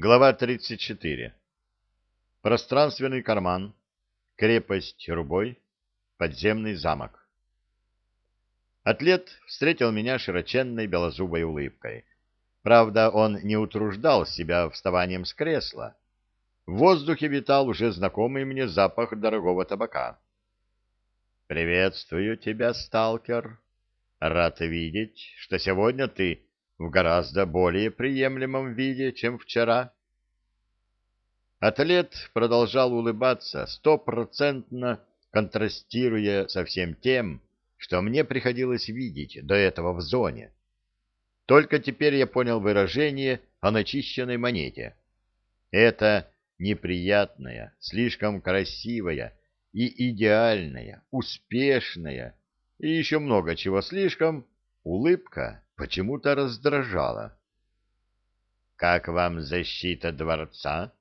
Глава 34. Пространственный карман. Крепость Рубой. Подземный замок. Атлет встретил меня широченной белозубой улыбкой. Правда, он не утруждал себя вставанием с кресла. В воздухе витал уже знакомый мне запах дорогого табака. «Приветствую тебя, сталкер. Рад видеть, что сегодня ты в гораздо более приемлемом виде, чем вчера. Атлет продолжал улыбаться, стопроцентно контрастируя со всем тем, что мне приходилось видеть до этого в зоне. Только теперь я понял выражение о начищенной монете. Это неприятная, слишком красивая и идеальная, успешная и еще много чего слишком улыбка почему-то раздражало. «Как вам защита дворца?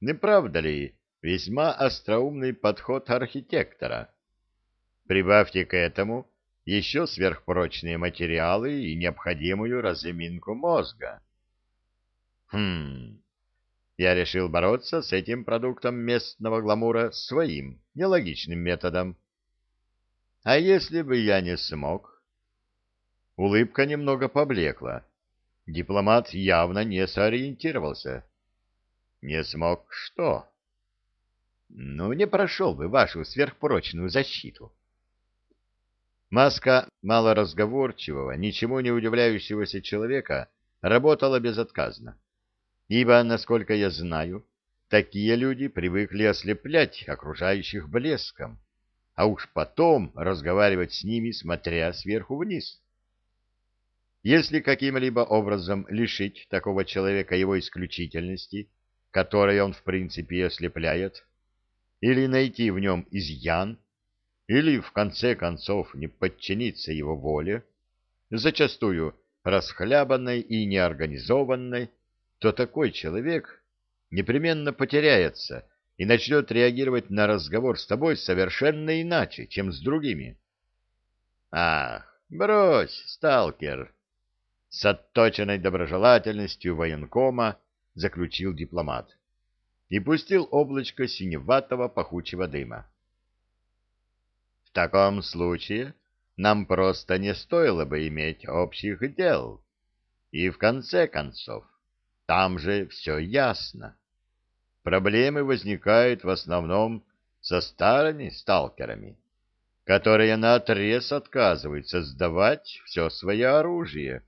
Не правда ли весьма остроумный подход архитектора? Прибавьте к этому еще сверхпрочные материалы и необходимую разминку мозга». «Хм...» Я решил бороться с этим продуктом местного гламура своим, нелогичным методом. А если бы я не смог? Улыбка немного поблекла. Дипломат явно не сориентировался. Не смог что? Ну, не прошел бы вашу сверхпрочную защиту. Маска малоразговорчивого, ничему не удивляющегося человека работала безотказно. Ибо, насколько я знаю, такие люди привыкли ослеплять окружающих блеском, а уж потом разговаривать с ними, смотря сверху вниз. Если каким-либо образом лишить такого человека его исключительности, которой он в принципе ослепляет, или найти в нем изъян, или в конце концов не подчиниться его воле, зачастую расхлябанной и неорганизованной, то такой человек непременно потеряется и начнет реагировать на разговор с тобой совершенно иначе, чем с другими. Ах, брось, сталкер, с отточенной доброжелательностью военкома заключил дипломат и пустил облачко синеватого пахучего дыма. В таком случае нам просто не стоило бы иметь общих дел. И в конце концов, там же все ясно. Проблемы возникают в основном со старыми сталкерами, которые наотрез отказываются сдавать все свое оружие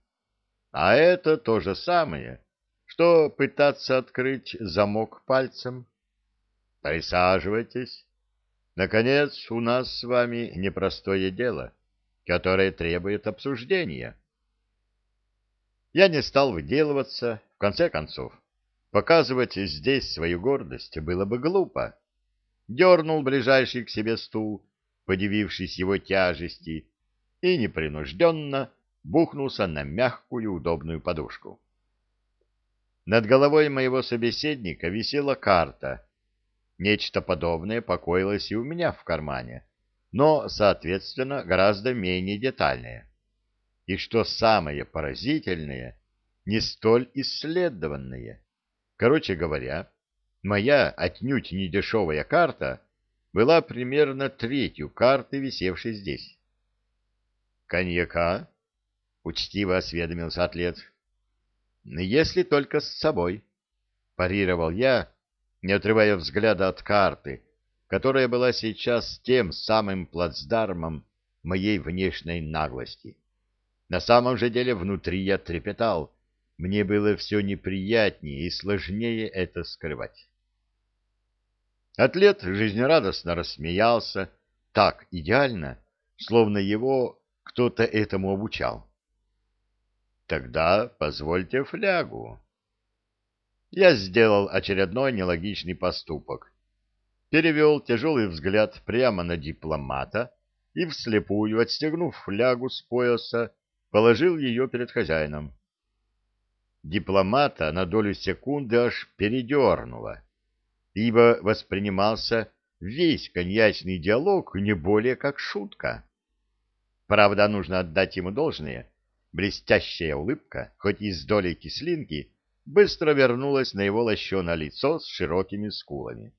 а это то же самое, что пытаться открыть замок пальцем. Присаживайтесь. Наконец, у нас с вами непростое дело, которое требует обсуждения. Я не стал выделываться, в конце концов. Показывать здесь свою гордость было бы глупо. Дернул ближайший к себе стул, подивившись его тяжести, и непринужденно бухнулся на мягкую удобную подушку. Над головой моего собеседника висела карта. Нечто подобное покоилось и у меня в кармане, но, соответственно, гораздо менее детальное. И что самое поразительное, не столь исследованное. Короче говоря, моя отнюдь не дешевая карта была примерно третью карты, висевшей здесь. «Коньяка?» Учтиво осведомился атлет. Если только с собой, парировал я, не отрывая взгляда от карты, которая была сейчас тем самым плацдармом моей внешней наглости. На самом же деле внутри я трепетал, мне было все неприятнее и сложнее это скрывать. Атлет жизнерадостно рассмеялся, так идеально, словно его кто-то этому обучал. Тогда позвольте флягу. Я сделал очередной нелогичный поступок. Перевел тяжелый взгляд прямо на дипломата и, вслепую отстегнув флягу с пояса, положил ее перед хозяином. Дипломата на долю секунды аж передернуло, ибо воспринимался весь коньячный диалог не более как шутка. Правда, нужно отдать ему должное — Блестящая улыбка, хоть и с долей кислинки, быстро вернулась на его лощеное лицо с широкими скулами.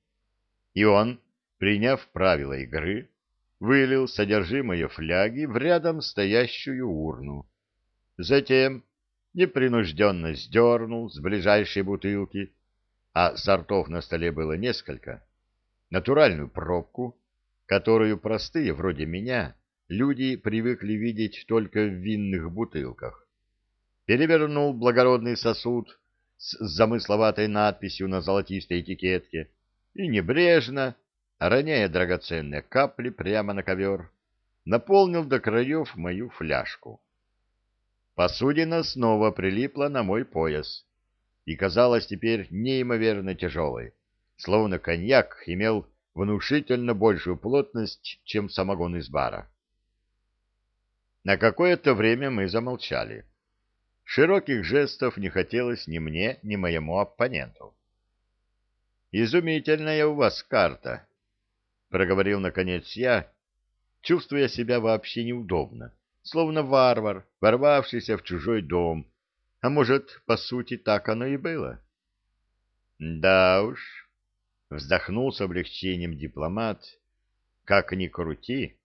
И он, приняв правила игры, вылил содержимое фляги в рядом стоящую урну. Затем непринужденно сдернул с ближайшей бутылки, а сортов на столе было несколько, натуральную пробку, которую простые, вроде меня, люди привыкли видеть только в винных бутылках. Перевернул благородный сосуд с замысловатой надписью на золотистой этикетке и небрежно, роняя драгоценные капли прямо на ковер, наполнил до краев мою фляжку. Посудина снова прилипла на мой пояс и казалась теперь неимоверно тяжелой, словно коньяк имел внушительно большую плотность, чем самогон из бара. На какое-то время мы замолчали. Широких жестов не хотелось ни мне, ни моему оппоненту. «Изумительная у вас карта», — проговорил наконец я, чувствуя себя вообще неудобно, словно варвар, ворвавшийся в чужой дом, а может, по сути, так оно и было. «Да уж», Вздохнул с облегчением дипломат. Как ни крути,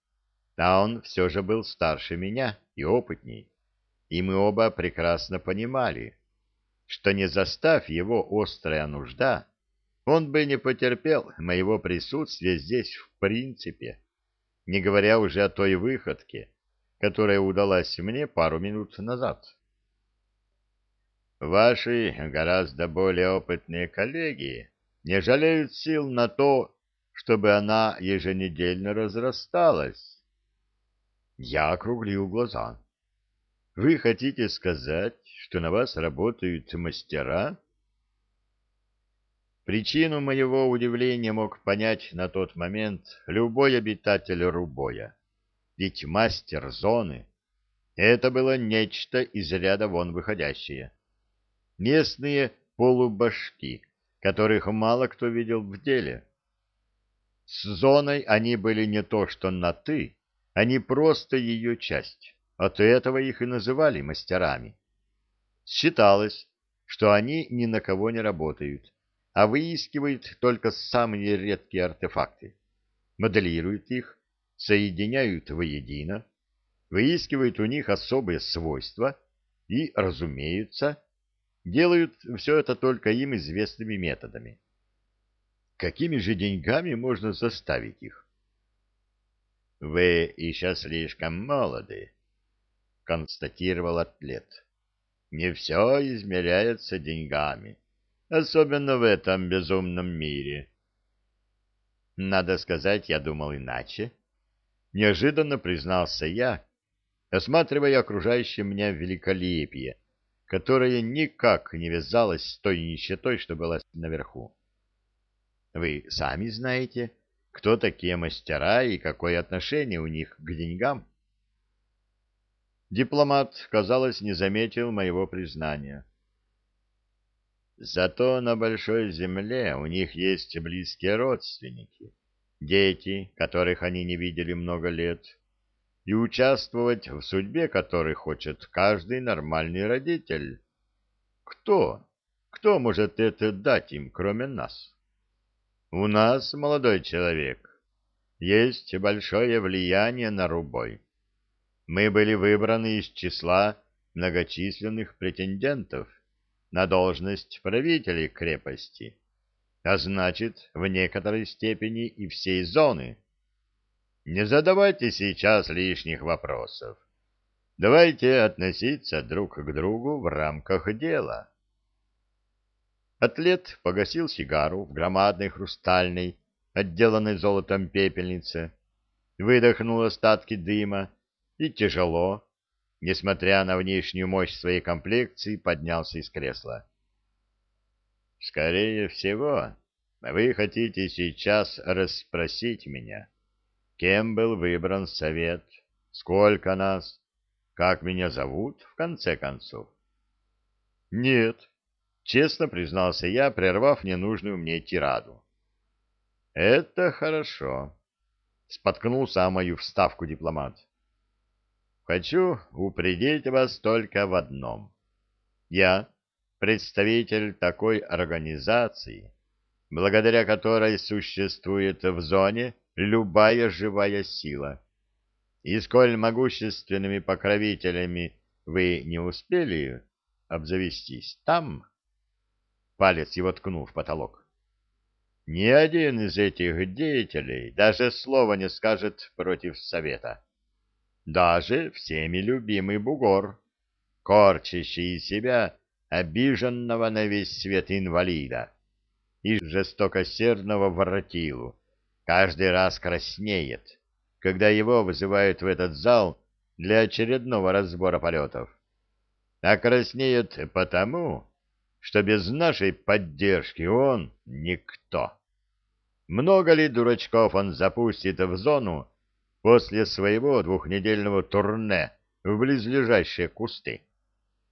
а он все же был старше меня и опытней. И мы оба прекрасно понимали, что не застав его острая нужда, он бы не потерпел моего присутствия здесь в принципе, не говоря уже о той выходке, которая удалась мне пару минут назад. Ваши гораздо более опытные коллеги не жалеют сил на то, чтобы она еженедельно разрасталась. Я округлил глаза. Вы хотите сказать, что на вас работают мастера? Причину моего удивления мог понять на тот момент любой обитатель Рубоя. Ведь мастер зоны — это было нечто из ряда вон выходящее. Местные полубашки — которых мало кто видел в деле. С зоной они были не то что на «ты», они просто ее часть. От этого их и называли мастерами. Считалось, что они ни на кого не работают, а выискивают только самые редкие артефакты, моделируют их, соединяют воедино, выискивают у них особые свойства и, разумеется, делают все это только им известными методами. Какими же деньгами можно заставить их? — Вы еще слишком молоды, — констатировал атлет. — Не все измеряется деньгами, особенно в этом безумном мире. Надо сказать, я думал иначе. Неожиданно признался я, осматривая окружающее меня великолепие — которая никак не вязалась с той нищетой, что была наверху. Вы сами знаете, кто такие мастера и какое отношение у них к деньгам. Дипломат, казалось, не заметил моего признания. Зато на большой земле у них есть близкие родственники, дети, которых они не видели много лет, и участвовать в судьбе которой хочет каждый нормальный родитель. Кто? Кто может это дать им, кроме нас? У нас, молодой человек, есть большое влияние на Рубой. Мы были выбраны из числа многочисленных претендентов на должность правителей крепости, а значит, в некоторой степени и всей зоны – не задавайте сейчас лишних вопросов. Давайте относиться друг к другу в рамках дела. Атлет погасил сигару в громадной хрустальной, отделанной золотом пепельнице, выдохнул остатки дыма и тяжело, несмотря на внешнюю мощь своей комплекции, поднялся из кресла. «Скорее всего, вы хотите сейчас расспросить меня» Кем был выбран совет? Сколько нас? Как меня зовут, в конце концов? Нет, честно признался я, прервав ненужную мне тираду. Это хорошо. Споткнулся о мою вставку дипломат. Хочу упредить вас только в одном. Я представитель такой организации, благодаря которой существует в зоне любая живая сила. И сколь могущественными покровителями вы не успели обзавестись там, палец его ткнул в потолок, ни один из этих деятелей даже слова не скажет против совета. Даже всеми любимый бугор, корчащий из себя обиженного на весь свет инвалида и жестокосердного воротилу, каждый раз краснеет, когда его вызывают в этот зал для очередного разбора полетов. А краснеет потому, что без нашей поддержки он никто. Много ли дурачков он запустит в зону после своего двухнедельного турне в близлежащие кусты,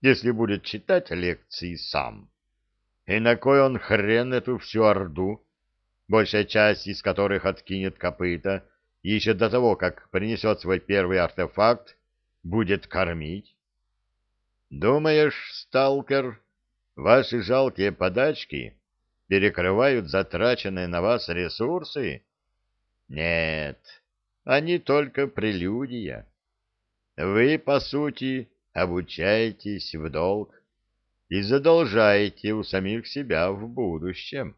если будет читать лекции сам? И на кой он хрен эту всю орду, большая часть из которых откинет копыта, еще до того, как принесет свой первый артефакт, будет кормить? Думаешь, сталкер, ваши жалкие подачки перекрывают затраченные на вас ресурсы? Нет, они только прелюдия. Вы, по сути, обучаетесь в долг и задолжаете у самих себя в будущем.